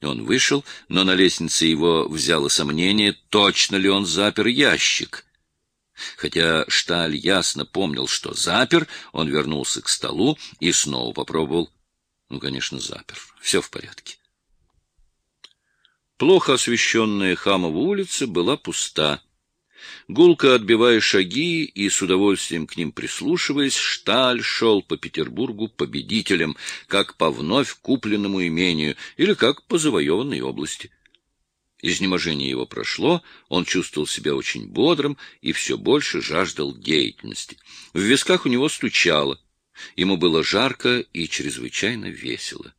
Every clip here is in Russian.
Он вышел, но на лестнице его взяло сомнение, точно ли он запер ящик. Хотя Шталь ясно помнил, что запер, он вернулся к столу и снова попробовал. Ну, конечно, запер. Все в порядке. Плохо освещенная Хамова улица была пуста. Гулко отбивая шаги и с удовольствием к ним прислушиваясь, Шталь шел по Петербургу победителем, как по вновь купленному имению или как по завоеванной области. Изнеможение его прошло, он чувствовал себя очень бодрым и все больше жаждал деятельности. В висках у него стучало. Ему было жарко и чрезвычайно весело.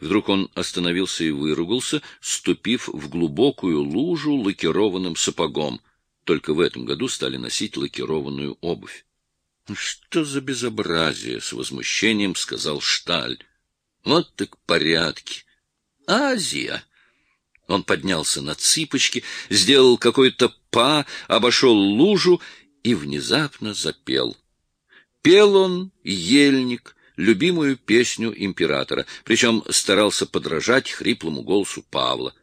Вдруг он остановился и выругался, ступив в глубокую лужу лакированным сапогом. Только в этом году стали носить лакированную обувь. — Что за безобразие! — с возмущением сказал Шталь. — Вот так порядки! Азия! Он поднялся на цыпочки, сделал какой-то па, обошел лужу и внезапно запел. Пел он ельник, любимую песню императора, причем старался подражать хриплому голосу Павла.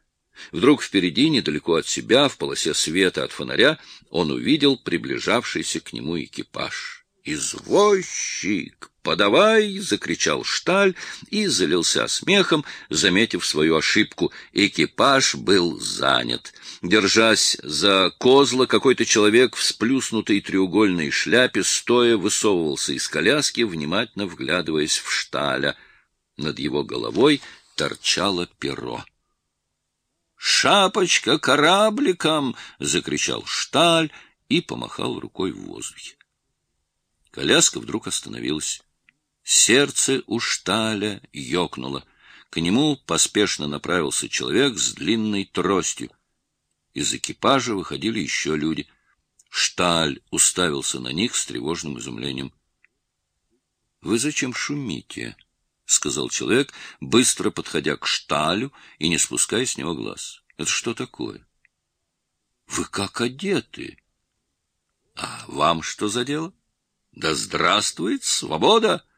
Вдруг впереди, недалеко от себя, в полосе света от фонаря, он увидел приближавшийся к нему экипаж. «Извозчик! «Подавай!» — закричал Шталь и залился смехом, заметив свою ошибку. Экипаж был занят. Держась за козла, какой-то человек в сплюснутой треугольной шляпе стоя высовывался из коляски, внимательно вглядываясь в Шталя. Над его головой торчало перо. «Шапочка корабликом!» — закричал Шталь и помахал рукой в воздухе. Коляска вдруг остановилась. Сердце у Шталя ёкнуло. К нему поспешно направился человек с длинной тростью. Из экипажа выходили еще люди. Шталь уставился на них с тревожным изумлением. — Вы зачем шумите? — сказал человек, быстро подходя к Шталю и не спуская с него глаз. — Это что такое? — Вы как одеты? — А вам что за дело? — Да здравствует свобода! —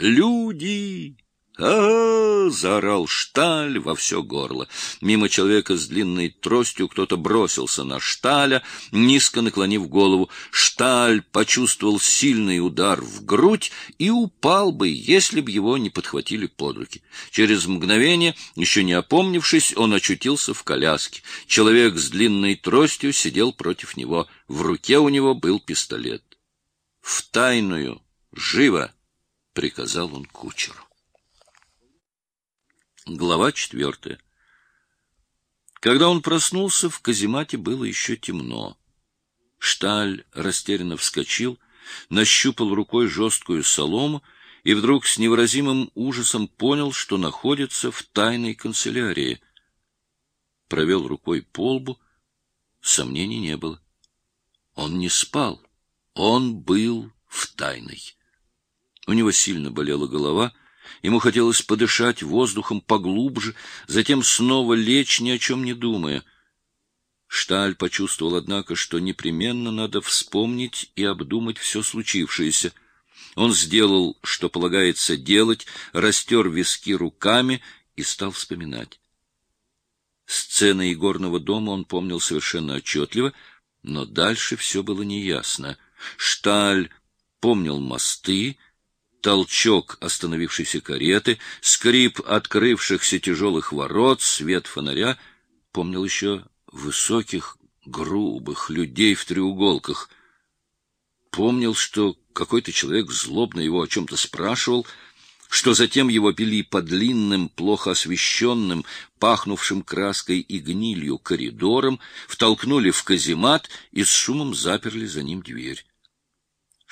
«Люди!» «А-а-а!» — заорал Шталь во все горло. Мимо человека с длинной тростью кто-то бросился на Шталя, низко наклонив голову. Шталь почувствовал сильный удар в грудь и упал бы, если б его не подхватили под руки. Через мгновение, еще не опомнившись, он очутился в коляске. Человек с длинной тростью сидел против него. В руке у него был пистолет. «В тайную! Живо!» — приказал он кучеру. Глава четвертая. Когда он проснулся, в каземате было еще темно. Шталь растерянно вскочил, нащупал рукой жесткую солому и вдруг с невыразимым ужасом понял, что находится в тайной канцелярии. Провел рукой по лбу, сомнений не было. Он не спал, он был в тайной. У него сильно болела голова, ему хотелось подышать воздухом поглубже, затем снова лечь, ни о чем не думая. Шталь почувствовал, однако, что непременно надо вспомнить и обдумать все случившееся. Он сделал, что полагается делать, растер виски руками и стал вспоминать. Сцены игорного дома он помнил совершенно отчетливо, но дальше все было неясно. Шталь помнил мосты, толчок остановившейся кареты, скрип открывшихся тяжелых ворот, свет фонаря. Помнил еще высоких, грубых людей в треуголках. Помнил, что какой-то человек злобно его о чем-то спрашивал, что затем его били по длинным, плохо освещенным, пахнувшим краской и гнилью коридорам, втолкнули в каземат и с шумом заперли за ним дверь.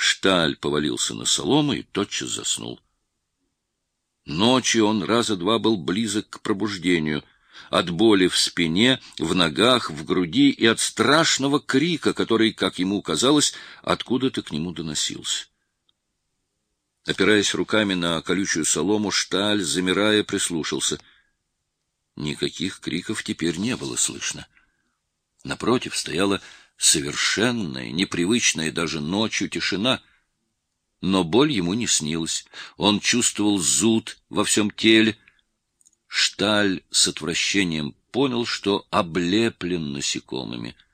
Шталь повалился на солому и тотчас заснул. Ночью он раза два был близок к пробуждению, от боли в спине, в ногах, в груди и от страшного крика, который, как ему казалось, откуда-то к нему доносился. Опираясь руками на колючую солому, Шталь, замирая, прислушался. Никаких криков теперь не было слышно. Напротив стояла совершенная, непривычная даже ночью тишина. Но боль ему не снилась. Он чувствовал зуд во всем теле. Шталь с отвращением понял, что облеплен насекомыми —